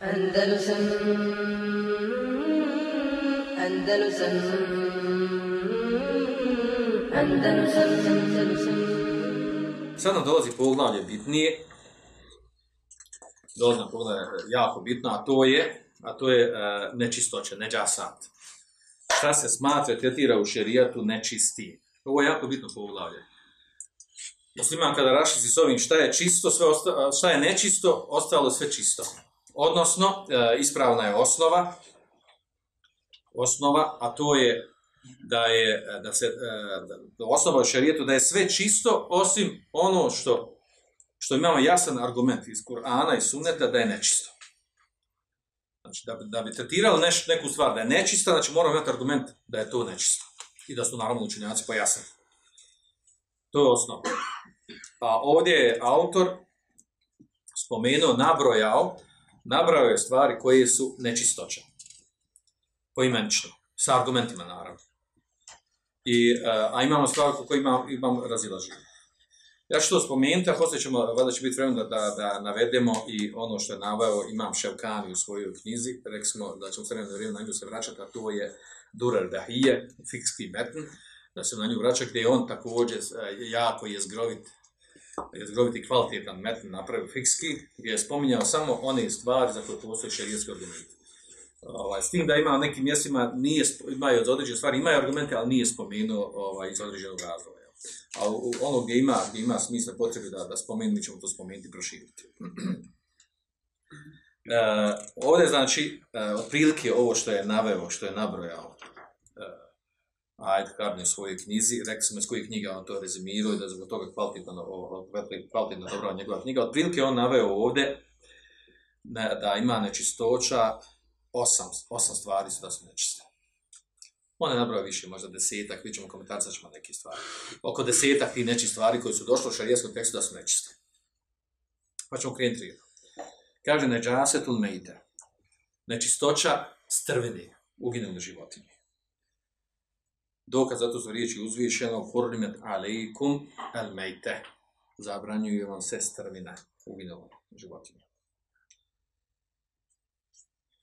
Andalusam Andalusam Andalusam Andalusam Sad nam dolazi poglavlje bitnije. Dolazi nam poglavlje jako bitno, a to je, a to je uh, nečistoće, neđasat. Šta se smatra, tretira u šerijatu nečisti. Ovo je jako bitno poglavlje. Musliman kada rašizi s ovim šta je čisto, sve osta, šta je nečisto, ostalo sve čisto. Odnosno, e, ispravna je osnova, osnova, a to je da je, da se, e, da osnova u šarijetu da je sve čisto, osim ono što, što imamo jasan argument iz Kur'ana i Sunneta da je nečisto. Znači, da, da bi tretirali neš, neku stvar da je nečista, znači moramo imati argument da je to nečisto. I da su naravno učenjaci pojasnili. To je osnova. A ovdje je autor spomenuo, nabrojao, nabrojao je stvari koje su nečistoće. Poimenično. Sa argumentima, naravno. I, e, a imamo stvari u kojima imamo razilaženje. Ja ću to spomenuti, a poslije ćemo, valjda će biti vremena da, da, da navedemo i ono što je naveo Imam Ševkani u svojoj knjizi, rekli smo da ćemo s vremena na vrijeme na nju se vraćati, a to je Durer Dahije, fikski metn, da se na nju vraća, gdje je on također e, jako jezgrovit, jezgrovit i kvalitetan metn napravio fikski, gdje je spominjao samo one stvari za koje postoje šerijetski argumenti. Ovaj, s tim da ima nekim mjestima, nije, ima od određene stvari, ima argumente, ali nije spomenuo ovaj, iz određenog razloga. A u, ono gdje ima, gdje ima smisla potrebe da, da spomenu, mi ćemo to spomenuti i proširiti. E, ovdje znači, e, otprilike ovo što je naveo, što je nabrojao, Ajde Karni u svojoj knjizi, rekli smo iz kojih knjiga on to rezimirao da je zbog toga kvalitetno, kvalitetno dobra njegova knjiga. Otprilike on naveo ovdje da, ima nečistoća, osam, osam stvari su da su nečiste. On je nabrao više, možda desetak, vidjet ćemo komentar, sad ćemo neke stvari. Oko desetak tih nečih stvari koji su došli u šarijetskom tekstu da su nečiste. Pa ćemo krenuti redom. Kaže neđasetul mejte. Nečistoća strvine, uginule životinje. Dokaz zato su riječi uzvišeno hurrimet alejkum al mejte. Zabranjuju vam se strvina, uginule životinje.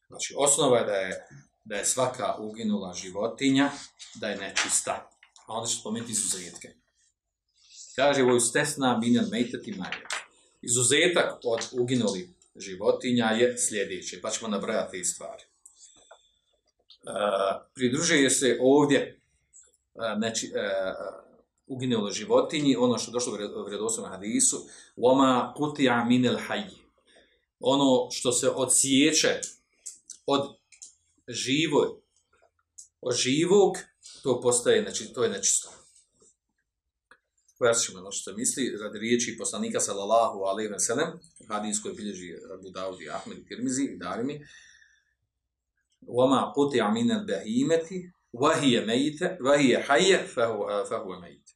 Znači, osnova je da je, da je svaka uginula životinja, da je nečista. A onda će spomenuti izuzetke. Kaže, voj stesna minel mejteti maje. Izuzetak od uginulih životinja je sljedeće, pa ćemo nabrajati te stvari. E, pridružuje se ovdje e, neči, e, uginule životinji, ono što je došlo u vred- u vjerodostojnom hadisu, Oma putija minel hajji. Ono što se odsjeće od živoj, od živog, to postaje, znači, to je nečisto. Pojasnit ćemo ono što se misli, radi riječi poslanika sallallahu alaihi ve sellem, hadis koji bilježi Abu Dawud i Ahmed i Tirmizi i Darimi, وَمَا قُطِعَ مِنَ الْبَهِيمَةِ Vahije mejite, vahije haje, fahu mejite.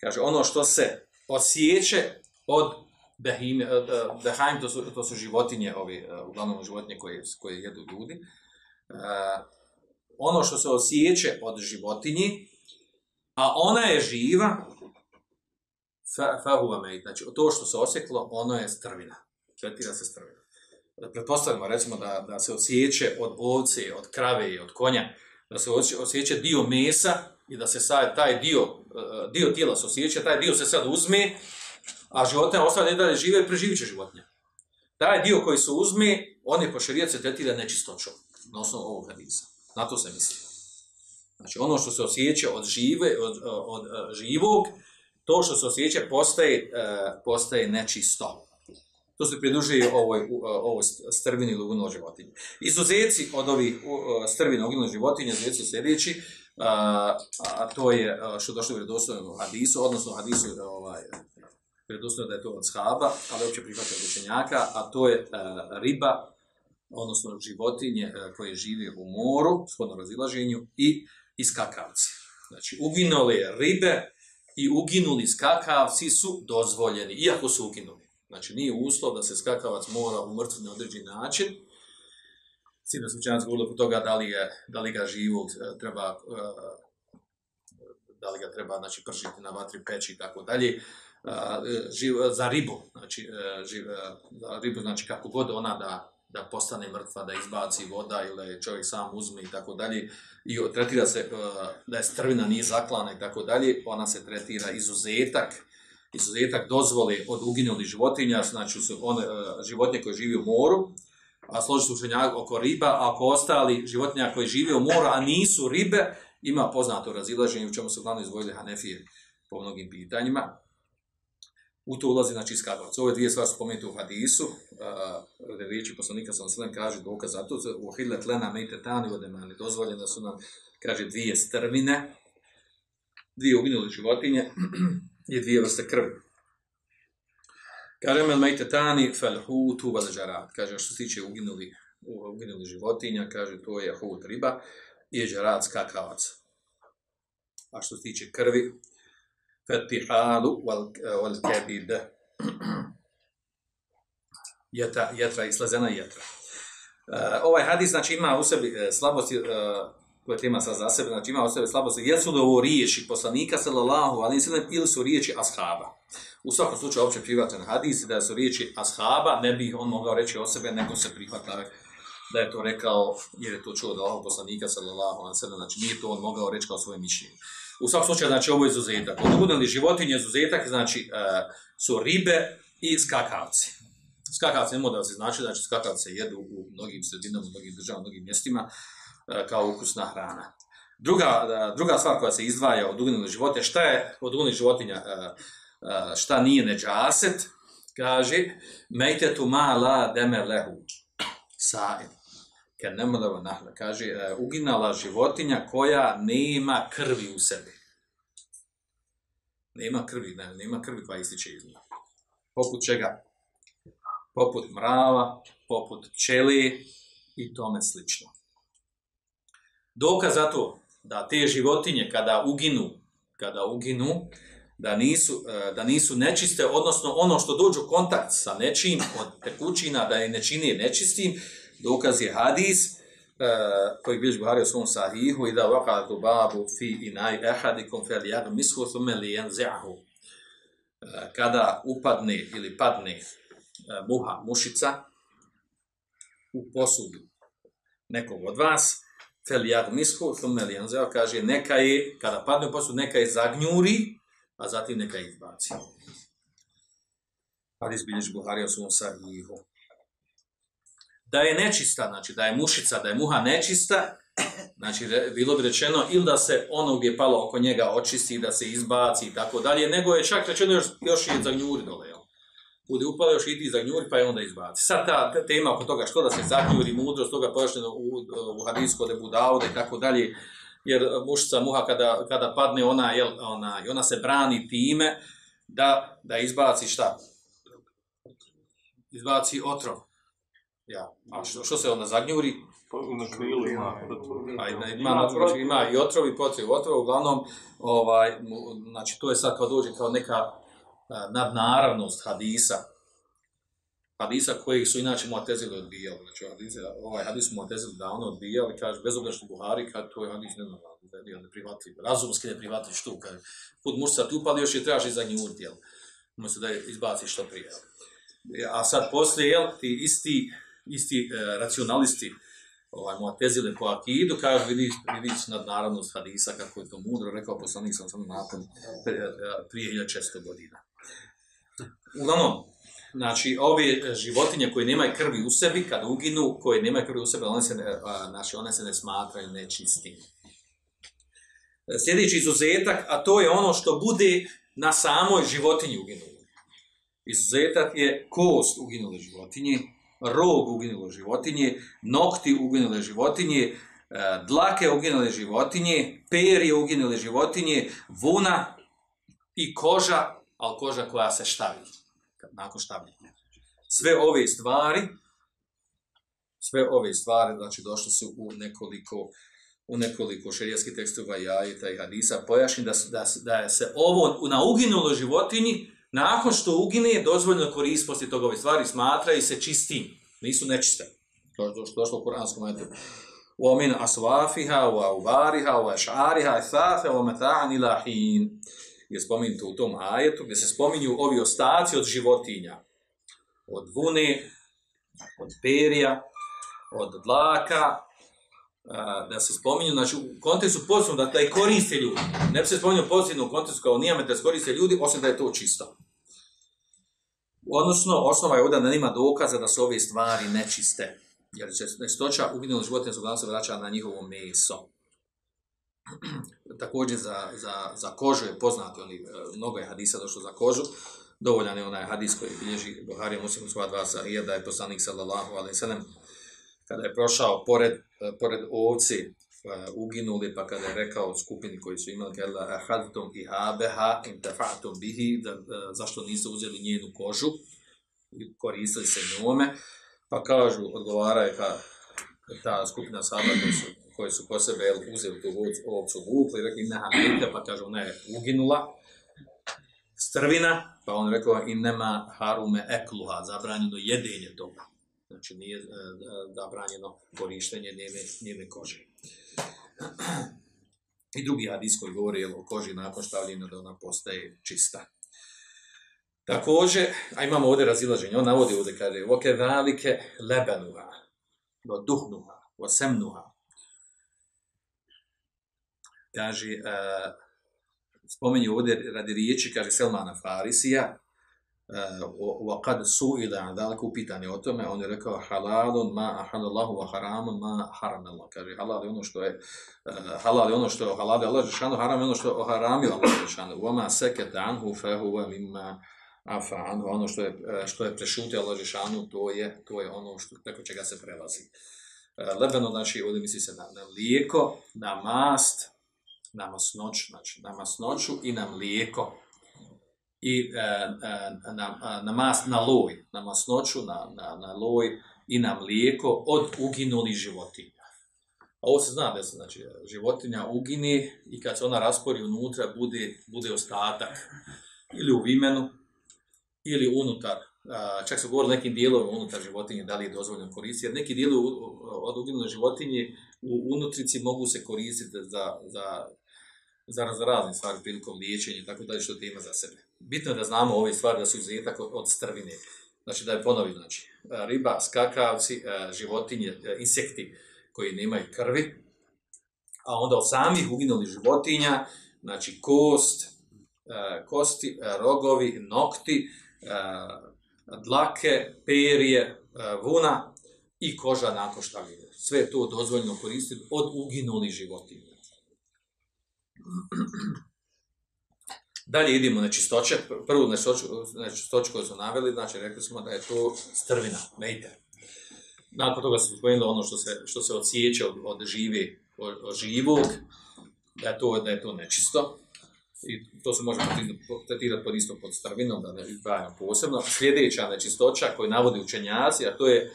Kaže, ono što se osjeće od behim, eh, behaim, to su, to su životinje, ovi, eh, uglavnom životinje koje, koje jedu ljudi. Uh, ono što se osjeće od životinji, a ona je živa, fahuva mejit. Znači, to što se osjeklo, ono je strvina. Tretira se strvina. Pretpostavimo, recimo, da, da se osjeće od ovce, od krave, i od konja, da se osje- osjeća dio mesa i da se sad taj dio, uh, dio tijela se osjeća, taj dio se sad uzme, a životinja ostane i dalje žive i preživit će životinja. Taj dio koji se uzme, on je po se tretira nečistoćom, na osnovu ovog hadisa. Na to se misli. Znači ono što se osjeća od žive, od, od, od živog, to što se osjeća postaje, postaje nečisto. To se pridružuje ovoj, u- ovoj strvini ili uginuloj životinji. Izuzeci od ovih uh, strvina uginulih životinja, izuzeci su sljedeći, a, a to je što je došlo u hadisu, odnosno hadisu ovaj, vjerodostojno da je to od shaba, ali opće prihvatio učenjaka, a to je riba, odnosno životinje koje žive u moru, shodno razilaženju, i iskakavci. Znači, uginule ribe i uginuli skakavci su dozvoljeni, iako su uginuli. Znači, nije uslov da se skakavac mora umrtviti na određeni način, Sino su učenjaci govorili oko toga da li, je, da li ga živog e, treba, e, da li ga treba znači, pržiti na vatri peći i tako dalje. E, za ribu, znači, živ, za ribu, znači kako god ona da, da postane mrtva, da izbaci voda ili čovjek sam uzme i tako dalje. I tretira se da je strvina nije zaklana i tako dalje, ona se tretira izuzetak, izuzetak dozvole od uginulih životinja, znači su one uh, životinje koje žive u moru, a složi učenjak oko riba, a oko ostali životinja koji žive u moru, a nisu ribe, ima poznato razilaženje u čemu su glavno izvojili Hanefije po mnogim pitanjima. U to ulazi znači skakavac. Ove dvije stvari su spomenute u hadisu, uh, riječi poslanika sam sve kaže dokaz za to, u hillet lena mejte tani vodemani, dozvoljene su nam, kaže, dvije strvine, dvije uginule životinje i dvije vrste krvi. Kaže, mel mejte tani fel hutu vel džarat. Kaže, što se tiče uginuli, uginuli životinja, kaže, to je hut riba i džarat skakavac. A što se tiče krvi, fetihalu wal, wal kebid. Jetra, jetra i slezena jetra. Uh, ovaj hadis znači ima u sebi uh, slabosti, uh, koje tema sad za sebe, znači ima u sebi slabosti, jesu li ovo riječi poslanika sallallahu alaihi sallam ili su riječi ashaba. U svakom slučaju opće prihvatan hadis da su riječi ashaba, ne bi on mogao reći o sebe, nego se prihvata da je to rekao, jer je to čuo od Allahog poslanika sallallahu alaihi sallam, znači nije to on mogao reći kao svoje mišljenje. U svakom slučaju, znači, ovo je izuzetak. Od ugodili životinje izuzetak, znači, uh, su ribe i skakavci. Skakavci ne da se znači, znači, skakavci jedu u mnogim sredinama, u mnogim državama, u mnogim mjestima, kao ukusna hrana. Druga, uh, druga stvar koja se izdvaja od ugodili životinja, šta je od ugodili životinja, uh, šta nije neđaset, kaže, mejte tu ma la deme lehu, sa'in kad ne nahla, kaže, uginala životinja koja nema krvi u sebi. Nema krvi, ne, nema krvi koja ističe iz nje. Poput čega? Poput mrava, poput pčeli i tome slično. Dokaz za to da te životinje kada uginu, kada uginu, da nisu, da nisu nečiste, odnosno ono što dođu u kontakt sa nečim od tekućina, da je ne čini nečistim, dokaz je hadis, uh, koji bilježi Buhari u svom sahihu, i da vaka dubabu fi inaj ehadikum fel jadu mishu thume li. Uh, kada upadne ili padne uh, muha, mušica, u posudu nekog od vas, fel li jenze'ahu, kaže, neka je, kada padne u neka je zagnjuri, a zatim neka je izbaci. Hadis bilježi Buhari u svom sahihu da je nečista, znači da je mušica, da je muha nečista, znači bilo bi rečeno ili da se ono gdje je palo oko njega očisti, da se izbaci i tako dalje, nego je čak rečeno još, još je za gnjuri dole? Bude upalo još iti za gnjuri pa je onda izbaci. Sad ta tema oko toga što da se zagnjuri, mudrost toga pojašnjeno u, u hadijsko de Budaude i tako dalje, jer mušica, muha kada, kada padne, ona, jel, ona, ona se brani time da, da izbaci šta? Izbaci otrov. Ja, a što, što se onda zagnjuri? Pa na krilu ima A ima, ima, ima i otrovi, potreb otrova, uglavnom, ovaj, znači to je sad kao dođe kao neka nadnaravnost hadisa, hadisa koji su inače Mu'tezili odbijali, znači hadise, ovaj hadis Mu'tezili davno odbijali, kaže, bez obzira što Buhari, kaže, to je hadis nenormalno, da je ne prihvatili, razumski ne prihvatili što, kaže, put mušca tu upali, još je trebaš i zagnjuriti, jel, umjesto da je izbaci što prije, jel. A sad poslije, jel, ti isti, isti e, racionalisti ovaj Mu'tezile po akidu kaže vidi vidi nadnaravnost hadisa kako je to mudro rekao poslanik sam samo nakon prije 1600 godina. Uglavnom, znači ove životinje koje nemaju krvi u sebi kad uginu, koje nemaju krvi u sebi, one se ne, znači one se ne smatraju nečistim. Sljedeći izuzetak, a to je ono što bude na samoj životinji uginuli. Izuzetak je kost uginule životinje, rog uginule životinje, nokti uginule životinje, e, dlake uginule životinje, perje uginule životinje, vuna i koža, ali koža koja se štavi, nakon štavljenja. Sve ove stvari, sve ove stvari, znači došle su u nekoliko u nekoliko šerijskih tekstova i ajeta i hadisa pojašnjeni da, da, da se ovo na uginuloj životinji nakon što ugine, dozvoljno korist poslije toga ove stvari, smatraju se čistim, nisu nečiste. To je došlo u kuranskom metu. U omin aswafiha, u auvariha, u ašariha, u meta'an ilahin. Je spominuto u tom ajetu, gdje se spominju ovi ostaci od životinja. Od vune, od perija, od dlaka, da se spominju, znači u kontekstu pozitivno, da, je koriste ljudi. Ne bi se spominju pozitivno u kontekstu kao nijamet da koriste ljudi, osim da je to čisto. Odnosno, osnova je ovdje da nema dokaza da su ove stvari nečiste. Jer će nestoća uginula životinja se uglavnom se vraća na njihovo meso. Također za, za, za kožu je poznato, ali e, mnogo je hadisa došlo za kožu. Dovoljan je onaj hadis koji bilježi Buharija Muslim sva dva sahija, da je poslanik sallallahu alaihi sallam kada je prošao pored, e, pored ovci e, uginuli, pa kada je rekao skupini koji su imali kada ahadtum i habeha intafatum bihi, da, zašto nisu uzeli njenu kožu i koristili se njome, pa kažu, odgovaraju ka ta skupina sahaba koji su, koji su po sebe uzeli tu ovcu, vukli rekli neha mejte, pa kažu ona je uginula, strvina, pa on rekao i nema harume ekluha, zabranjeno jedenje toga. Znači nije e, e, zabranjeno korištenje njene, njene kože. I drugi hadis koji govori o koži nakon štavljenja da ona postaje čista. Također, a imamo ovdje razilaženje, on navodi ovdje, kaže, voke velike lebenuha, duhnuha, o semnuha. Kaže, uh, spomenju ovdje radi riječi, kaže Selmana Farisija, wa kad su'ila an dalika upitanje o tome, on je rekao halalun ma ahalallahu wa haramun ma haram. Kaže halal je ono što je uh, halal je ono što je halal je Allah džeshanu, haram je ono što je haramio Allah džeshanu. Wa ma sakata anhu fa huwa mimma afa anhu. Ono što je što je prešutio Allah džeshanu, to je to je ono što preko čega se prelazi. Uh, lebeno znači ovdje misli se na, na mlijeko, na mast, na masnoću, znači na masnoću i na mlijeko i e, e, na, na, mas, na loj, na masnoću, na, na, na loj i na mlijeko od uginulih životinja. A ovo se zna da se znači, životinja ugini i kad se ona raspori unutra bude, bude ostatak ili u vimenu ili unutar. A, čak se govori nekim dijelovima unutar životinje da li je dozvoljeno koristiti, jer neki dijelovi od uginule životinje u unutrici mogu se koristiti za, za, za, razne stvari prilikom liječenja i tako dalje što tema za sebe bitno je da znamo ove stvari da su izuzetak od, strvine. Znači da je ponovi, znači riba, skakavci, životinje, insekti koji nemaju krvi, a onda od samih uginulih životinja, znači kost, kosti, rogovi, nokti, dlake, perije, vuna i koža nakon štavljenja. Sve je to dozvoljeno koristiti od uginulih životinja. Dalje idemo na čistoće. Prvu nečistoću koju su naveli, znači rekli smo da je to strvina, mejter. Nakon toga se spomenuli ono što se, što se odsjeće od, od, žive, od, od živog, da je, to, da je to nečisto. I to se može tretirati pod isto pod strvinom, da ne izbrajamo posebno. Sljedeća nečistoća koju navodi učenjaci, a to je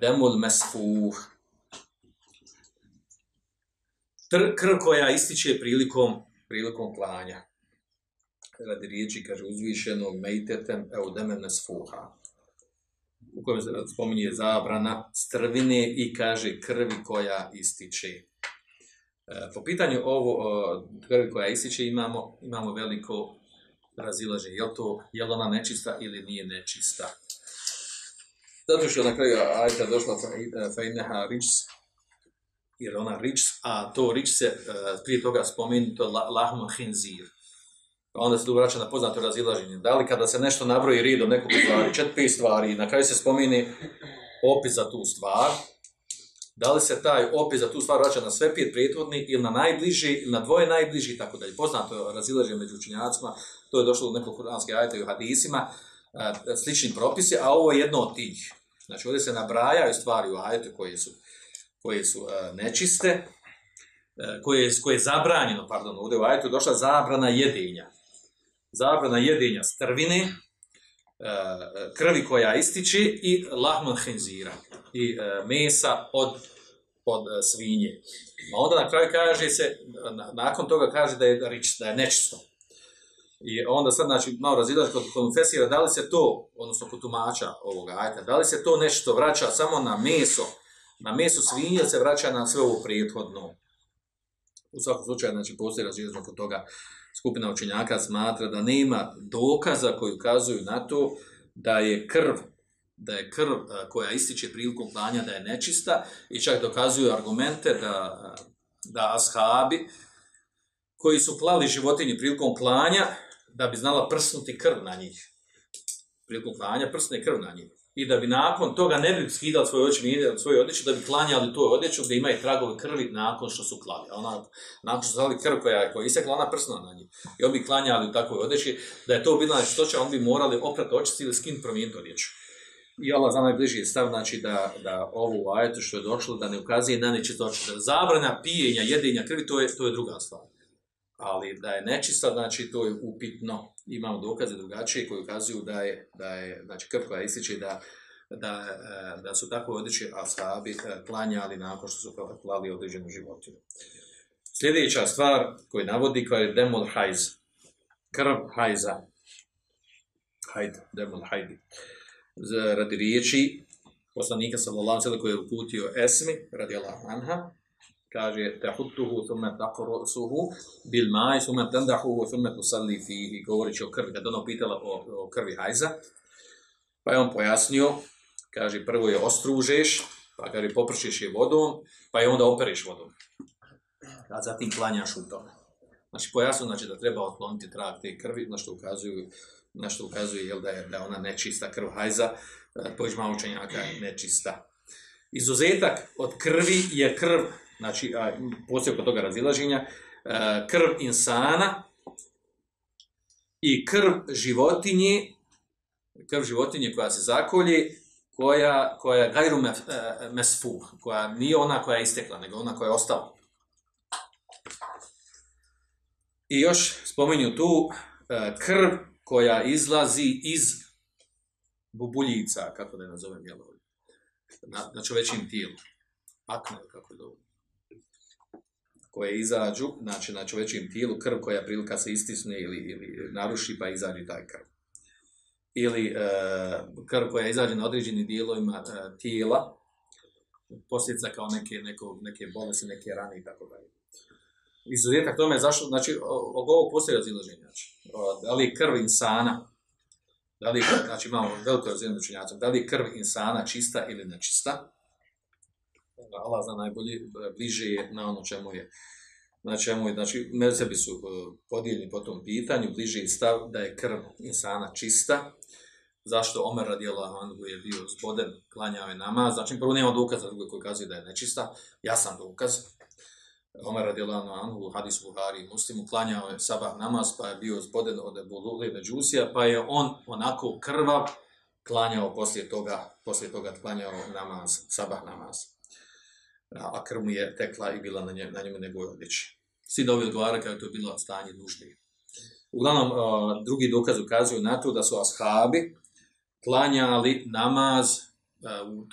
demul mesfuh. Krv koja ističe prilikom, prilikom klanja radi riječi, kaže, uzvišenog mejtetem eudemene sfuha, u kojem se spominje zabrana strvine i kaže krvi koja ističe. E, po pitanju ovo krvi koja ističe imamo, imamo veliko razilaženje. Je li to, je li ona nečista ili nije nečista? Zato što na kraju ajta došla fejneha rič, jer ona rič, a to rič se e, prije toga spomenuto lahmo hinzir Pa onda se tu vraća na poznato razilaženje. Da li kada se nešto nabroji ridom nekog stvari, četiri stvari, na kraju se spomini opis za tu stvar, da li se taj opis za tu stvar vraća na sve pet prethodni ili na najbliži, ili na dvoje najbliži tako dalje. Poznato je razilaženje među učinjacima, to je došlo do nekog kuranske ajta i hadisima, slični propisi, a ovo je jedno od tih. Znači ovdje se nabrajaju stvari u ajtu koje su, koje su nečiste, koje je, koje je zabranjeno, pardon, ovdje u ajtu došla zabrana jedenja zabrana jedenja strvine, e, krvi koja ističe i lahman henzira i e, mesa od, od e, svinje. A onda na kraju kaže se, nakon toga kaže da je, rič, da je nečisto. I onda sad, znači, malo razilaš kod konfesira, da li se to, odnosno kod tumača ovoga ajta, da li se to nešto vraća samo na meso, na meso svinje, se vraća na sve ovo prijethodno. U svakom slučaju, znači, postoji razilaš kod toga skupina učenjaka smatra da nema dokaza koji ukazuju na to da je krv da je krv koja ističe prilikom klanja da je nečista i čak dokazuju argumente da, da ashabi koji su klali životinje prilikom klanja da bi znala prsnuti krv na njih. Prilikom klanja prsne krv na njih. I da bi nakon toga ne bi skidali svoje oči, svoje odjeću, da bi klanjali tu odjeću gdje imaju tragove krvi nakon što su klali. Ona, nakon što su klali krv koja, je isekla, ona prsna na njih. I oni bi klanjali u takvoj odjeći. Da je to bila će on bi morali oprati očisti ili skin promijeniti odjeću. I Allah za najbliži stav, znači da, da ovu ajetu što je došlo, da ne ukazuje na nečistoću. Da zabrana pijenja, jedenja krvi, to je, to je druga stvar. Ali da je nečista, znači to je upitno. Imamo dokaze drugačije koji ukazuju da je, da je znači krv koja ističe da, da, e, da su tako odlični ashabi e, klanjali nakon što su klali određenu životinu. Sljedeća stvar koju navodi koja je demol hajz. Krv hajza. Hajd, demol hajdi radi riječi poslanika sallallahu alejhi koji je uputio Esmi radijallahu anha kaže tahutuhu thumma taqrusuhu bil ma'i thumma tandahu thumma tusalli fihi. Govorići o krvi kad ono pitala o, o krvi hajza pa je on pojasnio kaže prvo je ostružeš pa kaže popršiš je vodom pa je onda opereš vodom. A zatim klanjaš u tome. Znači pojasnio znači da treba otkloniti trag te krvi na što ukazuju na što ukazuje jel, da je da ona nečista krv hajza, e, pođma učenjaka nečista. Izuzetak od krvi je krv, znači poslije kod toga razilaženja, e, krv insana i krv životinje, krv životinje koja se zakolje, koja, koja je gajru e, mesfu, koja nije ona koja je istekla, nego ona koja je ostala. I još spominju tu krv koja izlazi iz bubuljica, kako da je nazovem, jel, na, na čovečim tijelu. Akne, kako je dobro. Koje izađu, znači na čovečim tijelu, krv koja prilika se istisne ili, ili naruši, pa izađe taj krv. Ili e, krv koja izađe na određenim dijelovima e, tijela, posljedica kao neke, neko, neke bolesti, neke rane i tako dalje izuzetak tome zašto, znači, oko ovog postoje razilaženja. Znači, da li je krv insana, da li, znači imamo veliko razilaženje da li krv insana čista ili nečista, Allah zna najbolje, bliže je na ono čemu je na čemu je, znači, mezebi su e, podijeljeni po tom pitanju, bliže je stav da je krv insana čista, zašto Omer radijela Anhu je bio zboden, klanjao je namaz, znači prvo nema dokaza, drugo koji kazuje da je nečista, ja sam dokaz, Omer radijallahu anhu u hadisu Buhari i Muslimu klanjao je sabah namaz pa je bio zboden od Ebu Lule Međusija pa je on onako krvav klanjao poslije toga, poslije toga klanjao namaz, sabah namaz. A krv mu je tekla i bila na, na njemu njegove odjeći. Svi da ovi odgovara kada je to bilo stanje nužde. Uglavnom, drugi dokaz ukazuju na to da su ashabi klanjali namaz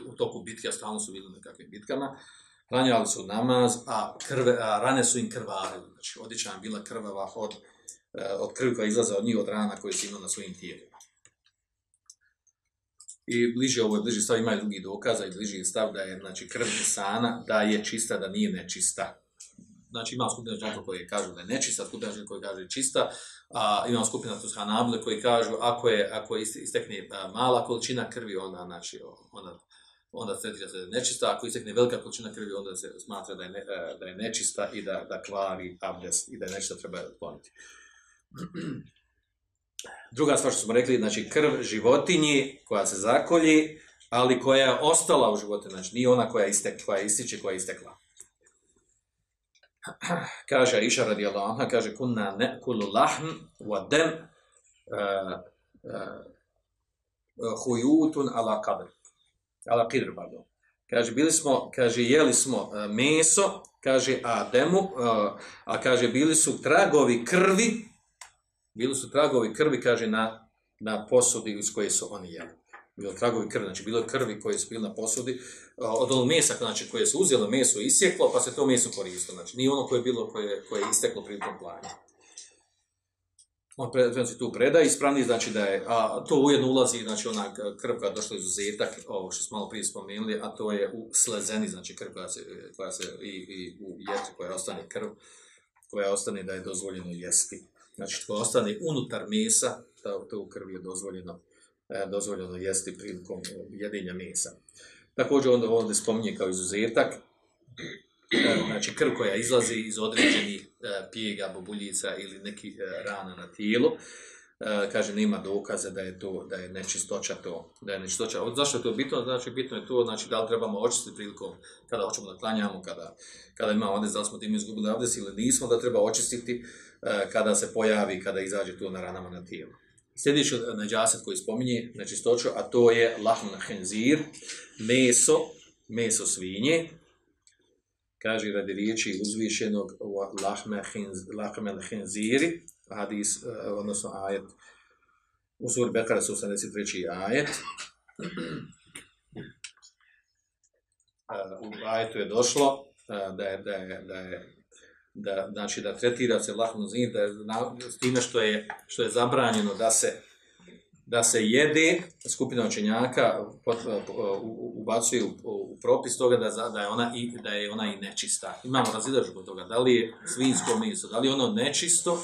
u, toku bitke, a stalno su bili na kakvim bitkama, klanjali su namaz, a, krve, rane su im krvarili. Znači, odjeća je bila krvava od, e, od krvi koja izlaze od njih, od rana koje su imali na svojim tijelima. I bliže ovo je bliži stav, ima i drugi dokaza i bliži stav da je znači, krv sana, da je čista, da nije nečista. Znači ima skupina žaka koji kažu da je nečista, skupina koji kaže čista, a imam skupina tu hanabile koji kažu ako je, ako je istekne mala količina krvi, onda, znači, onda onda se tretira se nečista, ako istekne velika količina krvi, onda se smatra da je, ne, e, da je nečista i da, da kvari abdest i da je nečista treba otkloniti. Druga stvar što smo rekli, znači krv životinji koja se zakolji, ali koja je ostala u životu, znači nije ona koja, istek, koja ističe, koja je istekla. Kaže Iša radijallahu anha, kaže kunna ne kulu lahm wa dem uh, uh, hujutun ala kabr ala qidr, pardon. Kaže, bili smo, kaže, jeli smo meso, kaže, Ademu, uh, a kaže, bili su tragovi krvi, bili su tragovi krvi, kaže, na, na posudi iz koje su oni jeli. Bilo tragovi krvi, znači bilo krvi koje su bili na posudi, od onog mesa, znači, koje su uzelo meso i isjeklo, pa se to meso koristilo. Znači, nije ono koje je bilo, koje, koje je isteklo prilikom planja on prenosi tu preda ispravni, znači da je, a to ujedno ulazi, znači ona krv koja je došla izuzetak, ovo što smo malo prije spomenuli, a to je u slezeni, znači krv koja se, koja se i, i u jetri koja ostane krv, koja ostane da je dozvoljeno jesti. Znači, koja ostane unutar mesa, to, to u krvi je dozvoljeno e, dozvoljeno jesti prilikom jedenja mesa. Također onda ovdje spominje kao izuzetak, e, znači krv koja izlazi iz određenih e, pijega, bobuljica ili nekih rana na tijelu, kaže nema dokaza da je to da je nečistoća to, da je nečistoća. Zašto je to bitno? Znači bitno je to znači da li trebamo očistiti prilikom kada hoćemo da klanjamo, kada, kada imamo ovdje, da li smo tim izgubili abdes ili nismo, da treba očistiti kada se pojavi, kada izađe to na ranama na tijelu. Sljedeći neđaset koji spominje nečistoću, a to je lahm henzir, meso, meso svinje, kaže radi riječi uzvišenog lahme henziri, hadis, eh, odnosno ajet, u suri Bekara 83. ajet. U ajetu je došlo da je, da je, da je da, znači da tretira se lahnu zin, da s time što je, što je zabranjeno da se da se jede, skupina učenjaka ubacuje u, u, propis toga da, da, je ona i, da je ona i nečista. Imamo razilažu kod toga, da li je svinsko meso, da li je ono nečisto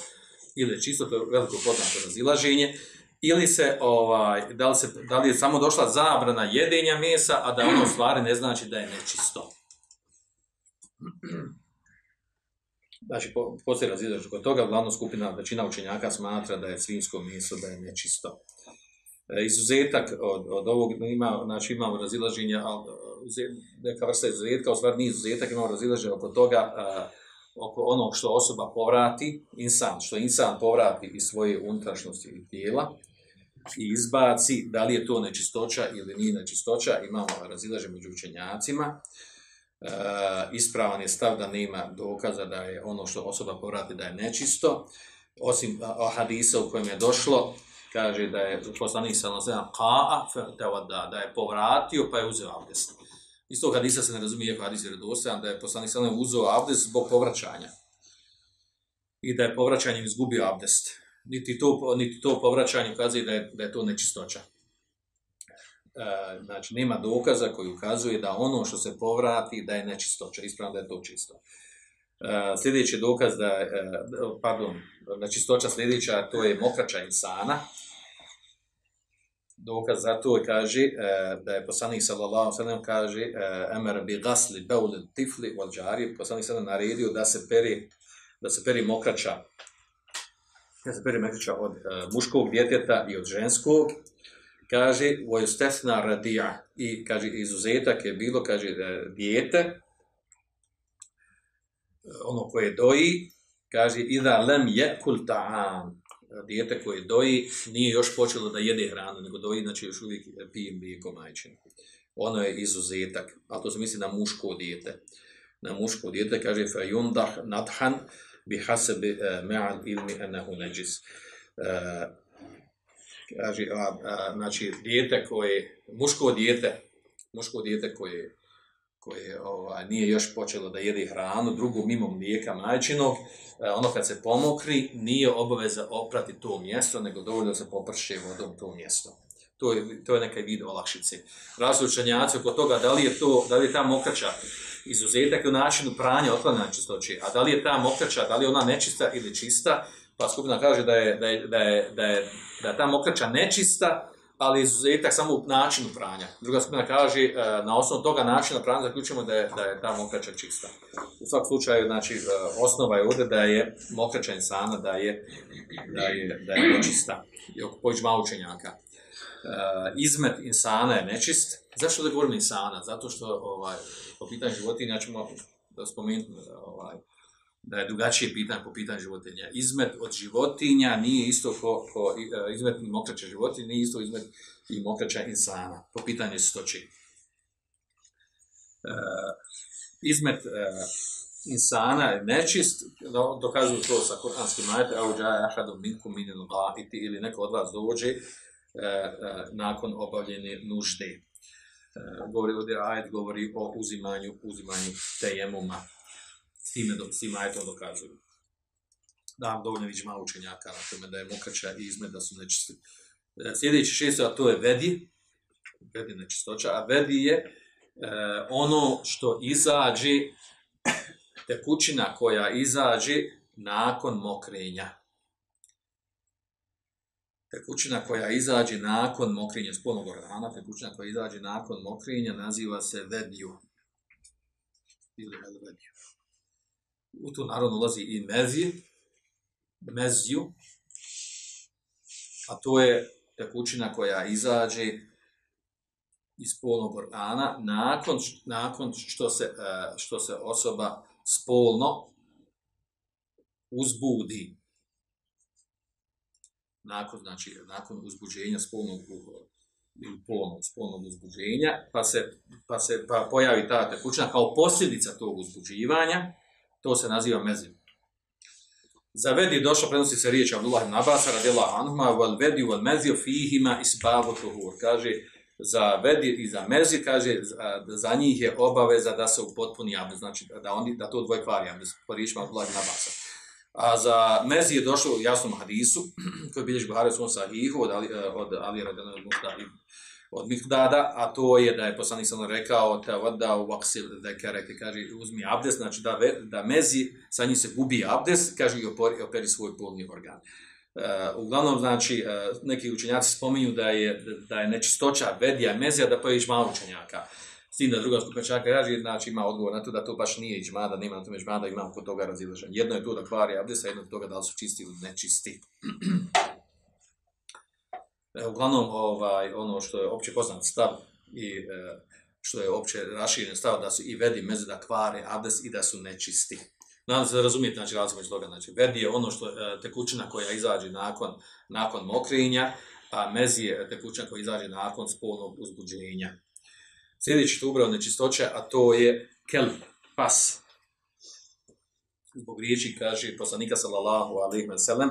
ili je čisto, to je veliko poznato razilaženje, ili se, ovaj, da, li se, da li je samo došla zabrana jedenja mesa, a da ono u stvari ne znači da je nečisto. Znači, po, poslije razilaženje kod toga, glavna skupina, većina učenjaka smatra da je svinsko meso, da je nečisto. E, izuzetak od, od ovog, ima, znači imamo razilaženje, ali neka vrsta izuzetka, u stvari nije izuzetak, imamo razilaženje oko toga, oko onog što osoba povrati, insan, što insan povrati iz svoje unutrašnjosti i tijela i izbaci, da li je to nečistoća ili nije nečistoća, imamo razilaženje među učenjacima. E, ispravan je stav da nema dokaza da je ono što osoba povrati da je nečisto, osim hadisa u kojem je došlo kaže da je poslanik sallallahu ka'a da je povratio pa je uzeo abdest. Isto hadisa se ne razumije iako hadis je redostajan, da je poslanik sallallahu uzeo abdest zbog povraćanja. I da je povraćanjem izgubio abdest. Niti to, niti to povraćanje ukazuje da da je to nečistoća. E, znači, nema dokaza koji ukazuje da ono što se povrati da je nečistoća. Ispravno da je to čisto. E, sljedeći dokaz da je, e, pardon, nečistoća sljedeća, to je mokrača insana, dokaz za to kaže e, da je poslanik sallallahu alejhi kaže emer bi gasli baul tifli wal jari poslanik sallallahu naredio da se peri da se peri mokrača da se peri mokrača od muškog djeteta i od ženskog kaže wa yustethna radia i kaže izuzetak je bilo kaže dijete ono koje doji kaže ida lem yakul ta'am dijete koje doji nije još počelo da jede hranu, nego doji, znači još uvijek pije mlijeko majčino. Ono je izuzetak, a to se misli na muško dijete. Na muško dijete kaže fa yundah nadhan bi hasabi uh, ma'al ilmi anahu najis. Kaže, a, a, znači, dijete koje, muško dijete, muško dijete koje koje ovaj, nije još počelo da jede hranu, drugo mimo mlijeka majčinog, e, ono kad se pomokri, nije obaveza oprati to mjesto, nego dovoljno se poprše vodom to mjesto. To je, to je neka vid olakšice. Razlučenjaci oko toga da li je to, da li je ta mokrača izuzetak u načinu pranja otklanjanja čistoće, a da li je ta mokrača, da li je ona nečista ili čista, pa skupina kaže da je, da je, da je, da je, da je ta mokrača nečista, ali izuzetak samo u načinu pranja. Druga skupina kaže, e, na osnovu toga načina pranja zaključujemo da je, da je ta mokraća čista. U svakom slučaju, znači, e, osnova je ovdje da je mokraća insana, da je, da je, da je nečista. Pođu malo učenjaka. E, izmet insana je nečist. Zašto da govorim insana? Zato što, ovaj, po pitanju životinja ćemo spomenuti, ovaj, da je drugačije pitanje po pitanju životinja. Izmet od životinja nije isto ko, ko e, izmet i mokraća životinja, nije isto izmet i mokraća insana, po pitanju stoči. E, izmet e, insana je nečist, dokazuju to sa kuranskim ajetom, evo džaja ahadom minkum minil ga'iti, ili neko od vas dođe nakon obavljene nužde. Govori ovdje ajet govori o uzimanju, uzimanju tejemuma time, do, s time to dokazuju. Da, dovoljno vidim malo učenjaka na tome da je mokraća i izmed da su nečisti. E, sljedeći šest, a to je vedi, vedi nečistoća, a vedi je e, ono što izađe, tekućina koja izađe nakon mokrenja. Tekućina koja izađe nakon mokrinja spolnog organa, tekućina koja izađe nakon mokrinja naziva se vediju. Ili vediju. U tu naravno ulazi i mezije, meziju, a to je tekućina koja izađe iz spolnog organa nakon, nakon što, se, e, što se osoba spolno uzbudi. Nakon, znači, nakon uzbuđenja spolnog ili polnog spolnog uzbuđenja, pa se, pa se pa pojavi ta tekućina kao posljedica tog uzbuđivanja, to se naziva mezim. Za vedi došlo, prenosi se riječ Abdullah ibn Abbas, radila anhuma, wal vedi wal mezio fihima isbavu tuhur. Kaže, za vedi i za mezi, kaže, za, njih je obaveza da se upotpuni abdest, znači da, oni, da to dvoje kvari abdest, po riječima Abdullah ibn Abbas. A za mezi je došlo u jasnom hadisu, koji bilježi Buhari u svom sahihu od Ali, od Ali radila od Mihdada, a to je da je poslanik sam rekao te voda u vaksil dekere, kaže uzmi abdes, znači da, da mezi, sa njih se gubi abdes, kaže i operi, operi svoj polni organ. Uh, uglavnom, znači, uh, neki učenjaci spominju da je, da je nečistoća vedija mezija, da pojeđeš malo učenjaka. S tim da druga skupina kaže, znači ima odgovor na to da to baš nije iđma, da nema na tome iđma, da ima kod toga razilaženje. Jedno je to da kvari abdes, a jedno je toga da li su čisti ili nečisti. E, uglavnom, ovaj, ono što je opće poznat stav i e, što je opće raširen stav da su i vedi mezi da kvare abdes i da su nečisti. Nadam se da razumijete znači, razliku toga. Znači, vedi je ono što e, tekućina koja izađe nakon, nakon mokrinja, a mezi je tekućina koja izađe nakon spolnog uzbuđenja. Sljedeći tu ubrao nečistoće, a to je kelp, pas. Zbog riječi kaže poslanika sallallahu alaihi wa sallam,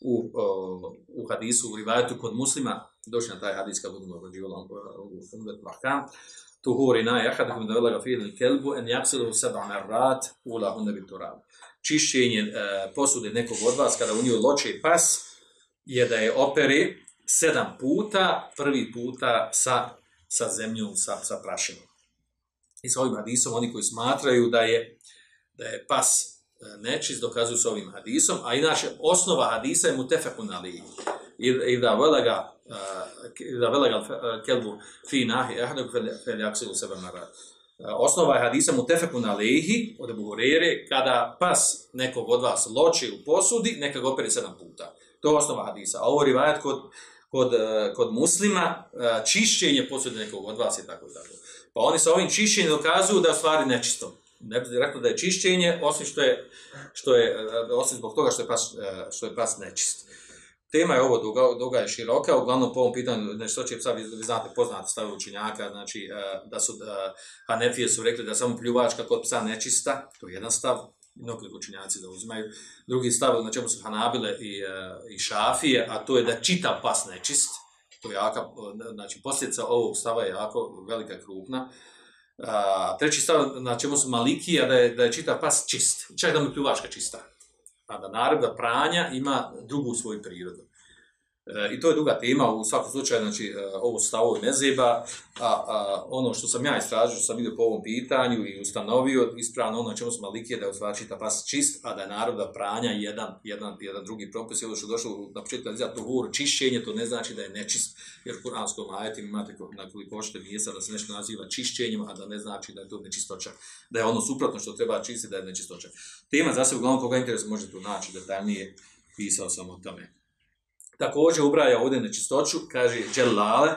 u, u hadisu, u rivajetu kod muslima, došli na taj hadis kad budemo obrađivali u Fundet Mahkam, tu huri na jahaduhum da velaga fihi kelbu en jaksilu seba marrat ula hunde biturab. Čišćenje e, posude nekog od vas kada u njoj loče pas je da je opere sedam puta, prvi puta sa, sa zemljom, sa, sa prašinom. I sa ovim hadisom oni koji smatraju da je, da je pas nečist dokazuju s ovim hadisom, a inače osnova hadisa je mutefekun alihi. I da velega da velega kelbu fi nahi ahadog fel jaksilu sebe marat. Osnova je hadisa mutefekun alihi od Ebu kada pas nekog od vas loči u posudi, neka ga opere sedam puta. To je osnova hadisa. A ovo rivajat kod, kod, kod muslima, čišćenje posude nekog od vas je tako i tako. Pa oni sa ovim čišćenjem dokazuju da je stvari nečisto ne bi rekao da je čišćenje, osim što je, što je osim zbog toga što je pas, što je pas nečist. Tema je ovo duga, duga je široka, uglavnom po ovom pitanju, nešto će sad, vi, vi znate, poznate stave učenjaka, znači da su, da, Hanefije su rekli da samo pljuvačka kod psa nečista, to je jedan stav, mnogi učenjaci da uzimaju. Drugi stav, na čemu su Hanabile i, i Šafije, a to je da čita pas nečist, to je jaka, znači posljedica ovog stava je jako velika krupna. A, treći stav na čemu su maliki, a da je, da je čitav pas čist, čak da mu pljuvačka čista. A da naredba pranja ima drugu svoju prirodu. E, I to je druga tema, u svakom slučaju, znači, e, ovo stavo ne zeba, a, ono što sam ja istražio, što sam vidio po ovom pitanju i ustanovio, ispravno ono čemu smo maliki, da je u čita pas čist, a da je naroda pranja jedan, jedan, jedan drugi propis, ono što je došlo na početku, da to govor čišćenje, to ne znači da je nečist, jer u kuranskom ajetim imate na koliko hoćete mjesta da se nešto naziva čišćenjem, a da ne znači da je to nečistoća, da je ono suprotno što treba čistiti, da je nečistoća. Tema za se uglavnom koga interes možete naći detaljnije, pisao sam o tome. Također ubraja ovdje nečistoću, kaže dželale,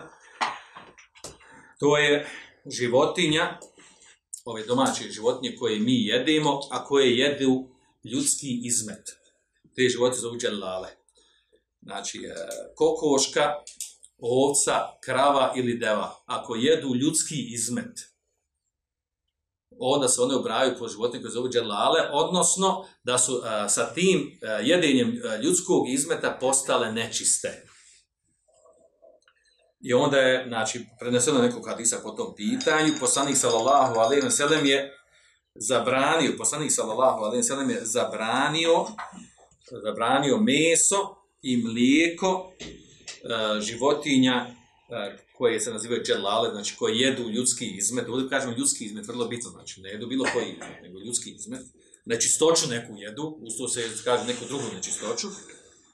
to je životinja, ove domaće životinje koje mi jedemo, a koje jedu ljudski izmet. Te životinje zovu dželale. Znači, e, kokoška, ovca, krava ili deva, ako jedu ljudski izmet, onda se one ubrajaju po životinje koje zovu dželale, odnosno da su uh, sa tim uh, jedenjem uh, ljudskog izmeta postale nečiste. I onda je, znači, preneseno nekog hadisa po tom pitanju, poslanik sallallahu alaihi sallam je zabranio, poslanik sallallahu alaihi sallam je zabranio, zabranio meso i mlijeko životinja koje se nazivaju dželale, znači koje jedu ljudski izmet, ovdje kažemo ljudski izmet, vrlo bitno, znači ne jedu bilo koji izmet, nego ljudski izmet, nečistoću neku jedu, uz to se kaže neku drugu nečistoću,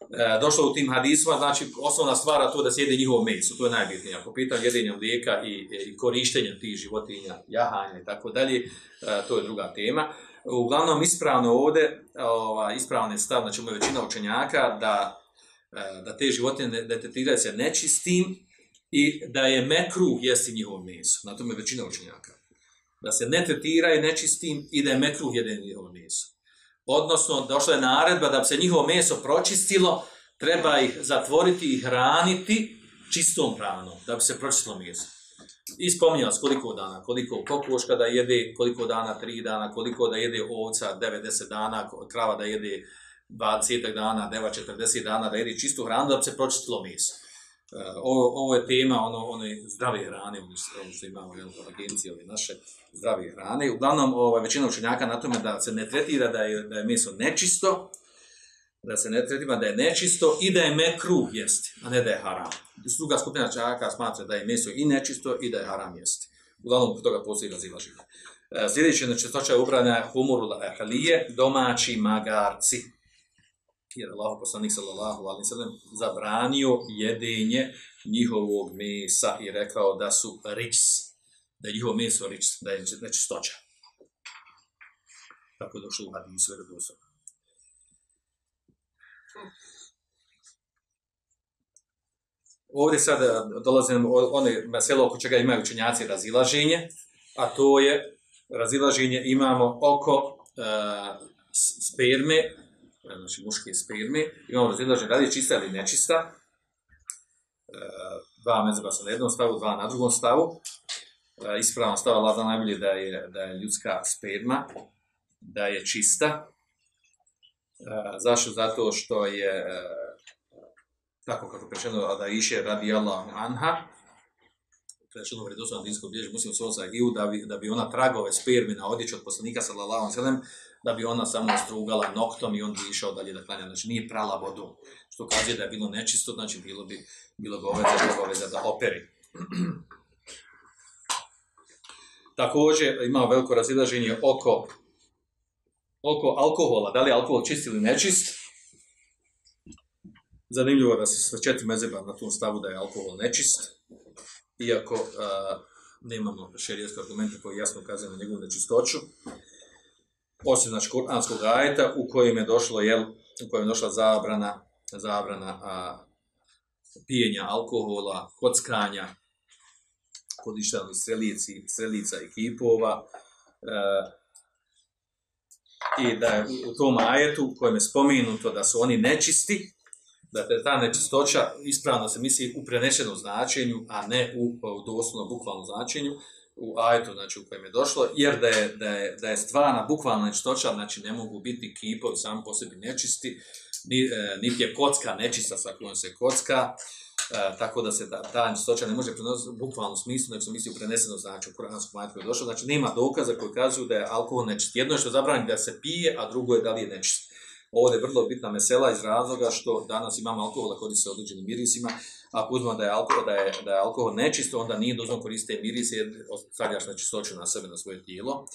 E, došlo u tim hadisima, znači osnovna stvar to da se jede njihovo meso, to je najbitnije. Ako pitanju jedenja mlijeka i, i korištenja tih životinja, jahanja i tako dalje, e, to je druga tema. Uglavnom ispravno ovdje, ova, ispravno je stav, znači većina učenjaka da, e, da te životinje detetiraju se nečistim i da je mekruh jesti njihovo meso. Na tome većina učenjaka. Da se ne tretiraju nečistim i da je mekruh jede njihovo meso. Odnosno, došla je naredba da bi se njihovo meso pročistilo, treba ih zatvoriti i hraniti čistom hranom, da bi se pročistilo meso. I spominjala koliko dana, koliko kokoška da jede, koliko dana, tri dana, koliko da jede ovca, 90 dana, krava da jede 20 dana, deva 40 dana, da jede čistu hranu, da bi se pročistilo meso. Uh, ovo, ovo je tema ono, one zdrave hrane, ono što, ono imamo jel, agencije ove naše zdrave hrane. Uglavnom, ovaj, većina učenjaka na tome da se ne tretira da je, da je meso nečisto, da se ne tretira da je nečisto i da je mekruh jesti, a ne da je haram. Druga skupina čaka smatra da je meso i nečisto i da je haram jesti. Uglavnom, kod toga postoji. Uh, sljedeće nečistoća je ubrana humuru halije, domaći magarci jer Allah poslanik sallallahu alaihi sallam zabranio jedenje njihovog mesa i rekao da su rič, da je njihovo meso rič, da je nečistoća. Tako je došlo u hadisu vjerodostojno. Ovdje sad dolazim one meselo oko čega imaju učenjaci razilaženje, a to je razilaženje imamo oko uh, sperme znači muške sperme, imamo razilaženje radi čista ili nečista, e, dva mezeba su na jednom stavu, dva na drugom stavu, e, ispravno stava Allah najbolje da je, da je ljudska sperma, da je čista, e, zašto? Zato što je tako kako prečeno da iše radi Allah anha, u vredosnom dinskog bilježi muslim svom sahiju, da bi, da bi ona tragove spermi na odjeću od poslanika sallallahu alaihi sallam, da bi ona samo strugala noktom i on bi išao dalje da klanja. Znači nije prala vodu, što kaže da je bilo nečisto, znači bilo bi, bilo bi obaveza, da operi. Također ima veliko razilaženje oko, oko alkohola, da li alkohol čist ili nečist. Zanimljivo da se sve četiri mezeba na tom stavu da je alkohol nečist, iako a, nemamo šerijetske argumente koji jasno ukazuju na njegovu nečistoću osim znači kuranskog ajeta u kojem je došlo jel, u kojem je došla zabrana zabrana a, pijenja alkohola, kockanja, kodištani strelici, strelica i kipova. E, I da je u tom ajetu u kojem je spomenuto da su oni nečisti, da je ta nečistoća ispravno se misli u prenešenom značenju, a ne u, u doslovno bukvalnom značenju, u ajetu, znači u kojem je došlo, jer da je, da je, da je stvarna bukvalna nečistoća, znači ne mogu biti kipovi sam po sebi nečisti, ni, e, niti je kocka nečista sa kojom se kocka, e, tako da se ta, ta nečistoća ne može prenositi u bukvalnom smislu, nego se misli u prenesenom znači u kuranskom ajetu je došlo, znači nema dokaza koji kazuju da je alkohol nečist. Jedno je što zabrani da se pije, a drugo je da li je nečist. Ovo je vrlo bitna mesela iz razloga što danas imamo alkohola kod se određenim mirisima, ako uzmemo da je alkohol, da je, da je alkohol nečisto, onda nije dozvoljeno koristiti mirise jer stavljaš na čistoću na sebe, na svoje tijelo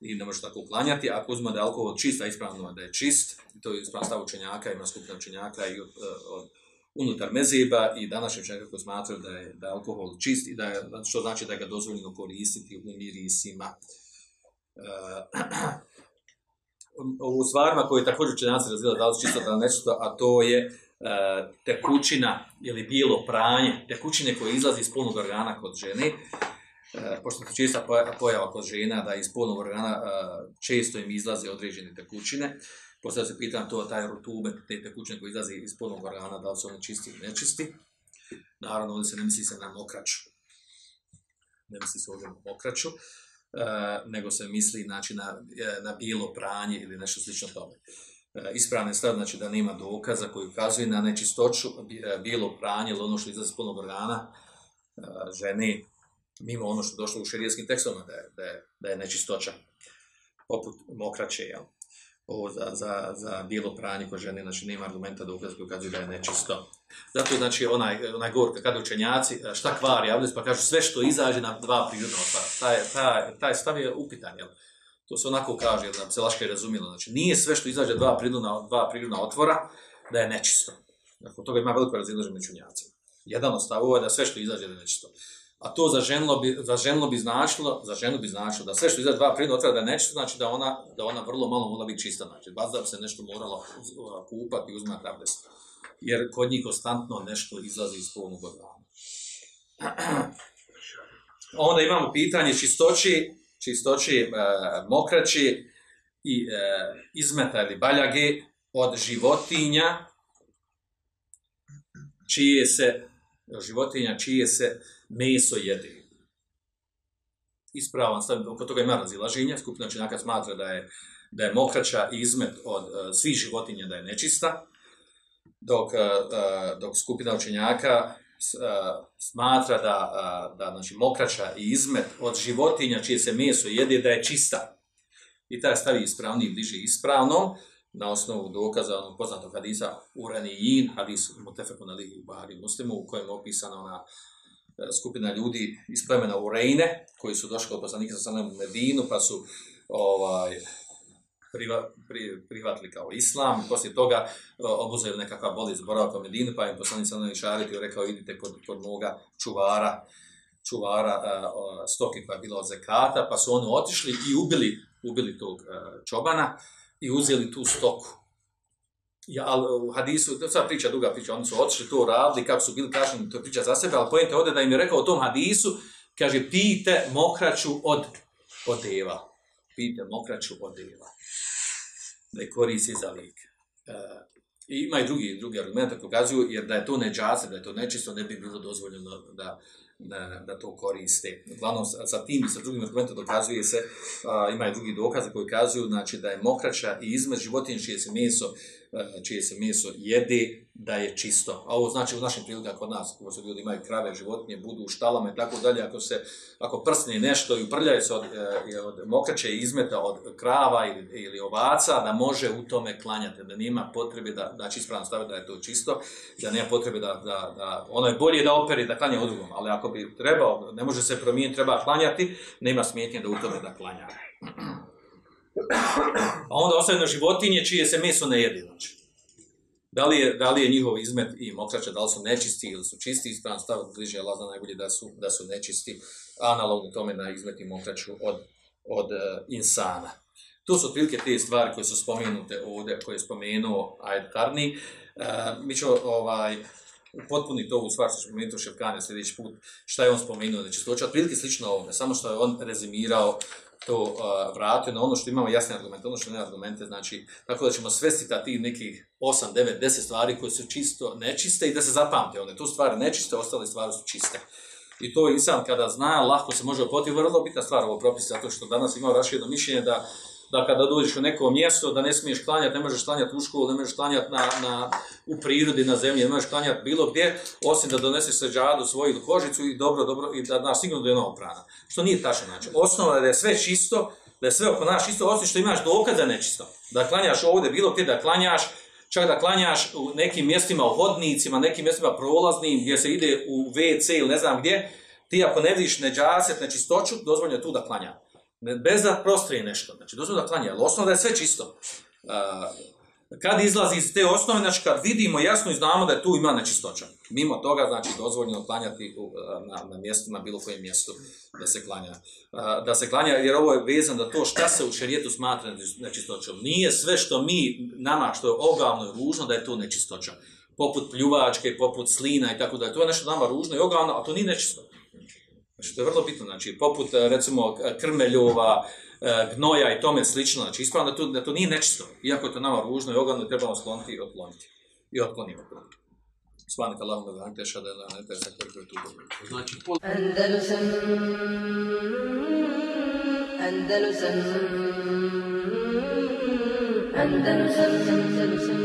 i ne možeš tako uklanjati. Ako uzmemo da je alkohol čist, a ispravno da je čist, to je ispravno stav učenjaka, ima skupina učenjaka i od, od, unutar mezeba i današnji učenjaka koji smatraju da je, da je alkohol čist i da je, što znači da ga dozvoljeno koristiti u mirisima. Uh, u stvarima koje također učenjaci razvijali da li čisto da nešto, a to je E, tekućina ili bilo pranje, tekućine koje izlazi iz polnog organa kod žene, e, pošto je česta pojava kod žena da iz polnog organa e, često im izlaze određene tekućine, poslije se pitam to, taj rutubet, te tekućine koje izlazi iz polnog organa, da li su one čisti ili nečisti. Naravno, ovdje se ne misli se na mokraću. Ne misli se ovdje na mokraću, nego se misli znači, na, na bilo pranje ili nešto slično tome. E, ispravne stav, znači da nema dokaza koji ukazuje na nečistoću, e, bilo pranje ili ono što izlazi polnog organa e, žene, mimo ono što došlo u šerijskim tekstovima da je, da da je nečistoća, poput mokraće, jel? Ovo za, za, za bijelo pranje kod žene, znači nema argumenta koji ukazuje da je nečisto. Zato znači onaj, onaj govor kada učenjaci, šta kvari, javljaju pa kažu sve što izađe na dva prirodna otvara. Taj, taj, taj stav je upitan, jel? To se onako kaže, da bi se laške razumijelo. Znači, nije sve što izađe dva prirodna, dva prirodna otvora, da je nečisto. Nakon toga ima veliko razilaženje među. Jedan od stavova je da sve što izađe da je nečisto. A to za ženilo bi, za ženilo bi značilo, za ženu bi značilo da sve što izađe dva prirodna je nečisto, znači da ona, da ona vrlo malo mora biti čista, znači baš da bi se nešto moralo kupati i uzmati abdest. Jer kod njih konstantno nešto izlazi iz polnog organa. Onda imamo pitanje čistoći, čistoći e, mokraći i e, izmeta ili baljage od životinja čije se životinja čije se meso jede. Ispravan stav, oko toga ima razilaženja, skupina činjaka smatra da je, da je mokraća izmet od uh, svih životinja da je nečista, dok, uh, dok skupina učenjaka uh, smatra da, da znači, mokraća i izmet od životinja čije se meso jede da je čista. I taj stavi ispravni i bliže ispravnom, na osnovu dokaza onog poznatog hadisa Uranijin, hadis Mutefekun alihi Bahari Muslimu, u kojem je opisana ona skupina ljudi iz plemena Urejne, koji su došli od poslanika sa u Medinu, pa su ovaj, priva, pri, prihvatili kao islam, poslije toga obuzeli nekakva bolest boravka u Medinu, pa im poslanik sa i rekao idite kod, kod moga čuvara, čuvara uh, stoke koja je bila od zekata, pa su oni otišli i ubili, ubili tog čobana, i uzeli tu stoku. Ja, ali u hadisu, to je priča, duga priča, oni su otišli to radili, kako su bili kaženi, to je priča za sebe, ali pojente ovdje da im je rekao o tom hadisu, kaže, pijte mokraću od, od deva. Pijte mokraću od deva. Da je koristi za lik. E, ima i drugi, drugi argumenti koji kazuju, jer da je to neđase, da je to nečisto, ne bi bilo dozvoljeno da, da, da to koriste. Uglavnom, sa tim i sa drugim argumentom dokazuje se, a, ima i drugi dokaze koji kazuju znači, da je mokraća i izmet životinje čije se meso, čije se meso jede, da je čisto. A ovo znači u našim prilikama kod nas, kako se ljudi imaju krave, životinje, budu u štalama i tako dalje, ako se ako prsne nešto i uprljaju se od, e, od mokraće i izmeta od krava ili, ili ovaca, da može u tome klanjati, da nema potrebe da, da će ispravno staviti da je to čisto, da nema potrebe da, da, da ono je bolje da operi, da klanja drugom, ali ako bi trebao, ne može se promijeniti, treba klanjati, nema smetnje da u tome da klanja. A onda ostavljeno životinje čije se meso ne jede, znači. Da li, je, da li je njihov izmet i mokraća, da li su nečisti ili su čisti, ispravan stav bliže je lazna najbolje da su, da su nečisti, analogno tome na izmet i mokraću od, od uh, insana. To su otprilike te stvari koje su spomenute ovdje, koje je spomenuo Ajd Karni. Uh, mi ćemo ovaj, upotpuniti to u stvar što ćemo spomenuti u Ševkane sljedeći put, šta je on spomenuo, znači to će slično ovome, samo što je on rezimirao to uh, vratio na ono što imamo jasne argumente, ono što nema argumente, znači, tako da ćemo svesti ta tih nekih 8, 9, 10 stvari koje su čisto nečiste i da se zapamte one. Tu stvari nečiste, ostale stvari su čiste. I to insan kada zna, lahko se može opoti, vrlo bitna stvar ovo propis, zato što danas imamo raširno mišljenje da da kada dođeš u neko mjesto, da ne smiješ klanjati, ne možeš klanjati u školu, ne možeš klanjati na, na, u prirodi, na zemlji, ne možeš klanjati bilo gdje, osim da doneseš seđadu svoju kožicu i dobro, dobro, i da znaš sigurno da je prana. Što nije tačno, znači. Osnova je da je sve čisto, da je sve oko nas čisto, osim što imaš dokaz da nečisto. Da klanjaš ovdje, bilo gdje da klanjaš, čak da klanjaš u nekim mjestima, u hodnicima, nekim mjestima prolaznim, gdje se ide u WC ili ne znam gdje, ti ako ne vidiš neđaset, nečistoću, dozvoljno je tu da klanja bez da prostrije nešto, znači dozvoljno da klanja, ali osnovno da je sve čisto. Kad izlazi iz te osnove, znači kad vidimo jasno i znamo da je tu ima nečistoća. Mimo toga, znači dozvoljeno klanjati na, na mjestu, na bilo kojem mjestu da se klanja. Da se klanja, jer ovo je vezan da to šta se u šerijetu smatra nečistoćom. Nije sve što mi, nama što je ogavno i ružno, da je to nečistoća. Poput pljuvačke, poput slina i tako da to nešto nama ružno i ogavno, a to nije nečisto. Znači, to je vrlo bitno, znači, poput, e, recimo, krmeljova, e, gnoja i tome slično, znači, ispravno da to, da to nije nečisto, iako je to nama ružno i ogledno, trebamo skloniti i otkloniti. I otklonimo to. Svanik Allahum da vam teša da je ne tesa koliko je tu dobro. Znači, pol... Andalusam Andalusam Andalusam Andalusam